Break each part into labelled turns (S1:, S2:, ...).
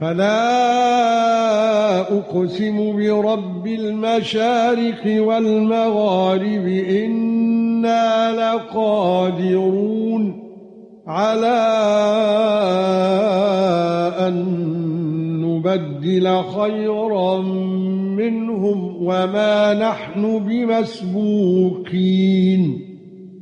S1: فلا أقسم برب المشارق والمغارب إنا لقادرون على أن نبدل خيرا منهم وما نحن بمسبوقين.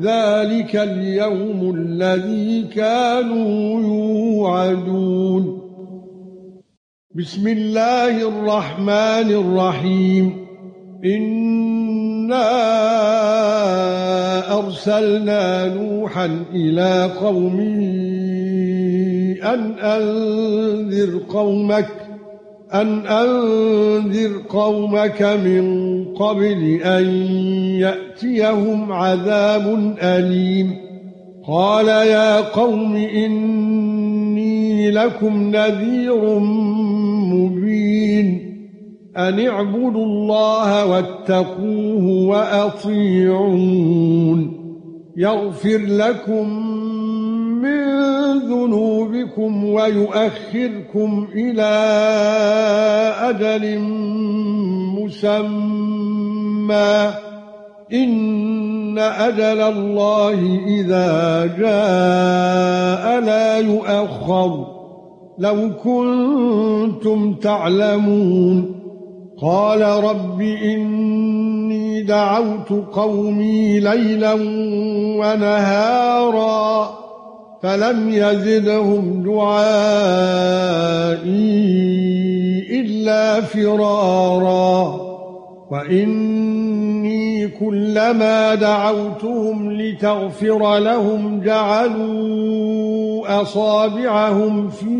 S1: ذلك اليوم الذي كانوا يوعدون. بسم الله الرحمن الرحيم. إِنَّا أَرْسَلْنَا نُوحًا إِلَى قَوْمِهِ أَنْ أَنذِرْ قَوْمَكَ أَنْ أَنذِرْ قَوْمَكَ مِنْ قَبْلِ أَنْ يَأْتِيَهُمْ عَذَابٌ أَلِيمٌ. قَالَ يَا قَوْمِ إِنِّي لَكُمْ نَذِيرٌ مُبِينٌ. أن اعبدوا الله واتقوه وأطيعون. يغفر لكم من ذنوبكم ويؤخركم إلى أجل مسمى. إن أجل الله إذا جاء لا يؤخر. لو كنتم تعلمون. قال رب إني دعوت قومي ليلا ونهارا. فلم يزدهم دعائي إلا فرارا. وإني كلما دعوتهم لتغفر لهم جعلوا أصابعهم في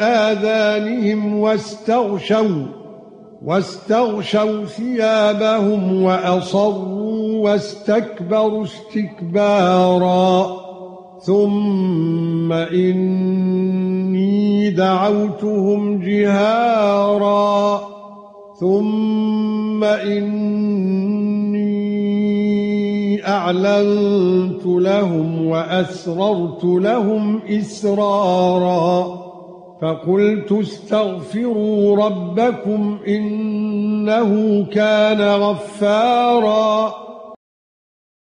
S1: آذانهم واستغشوا واستغشوا ثيابهم وأصروا واستكبروا استكبارا. ثم إني دعوتهم جهارا. ثُمَّ إِنِّي أَعْلَنتُ لَهُمْ وَأَسْرَرْتُ لَهُمْ إِسْرَارًا. فَقُلْتُ اسْتَغْفِرُوا رَبَّكُمْ إِنَّهُ كَانَ غَفَّارًا.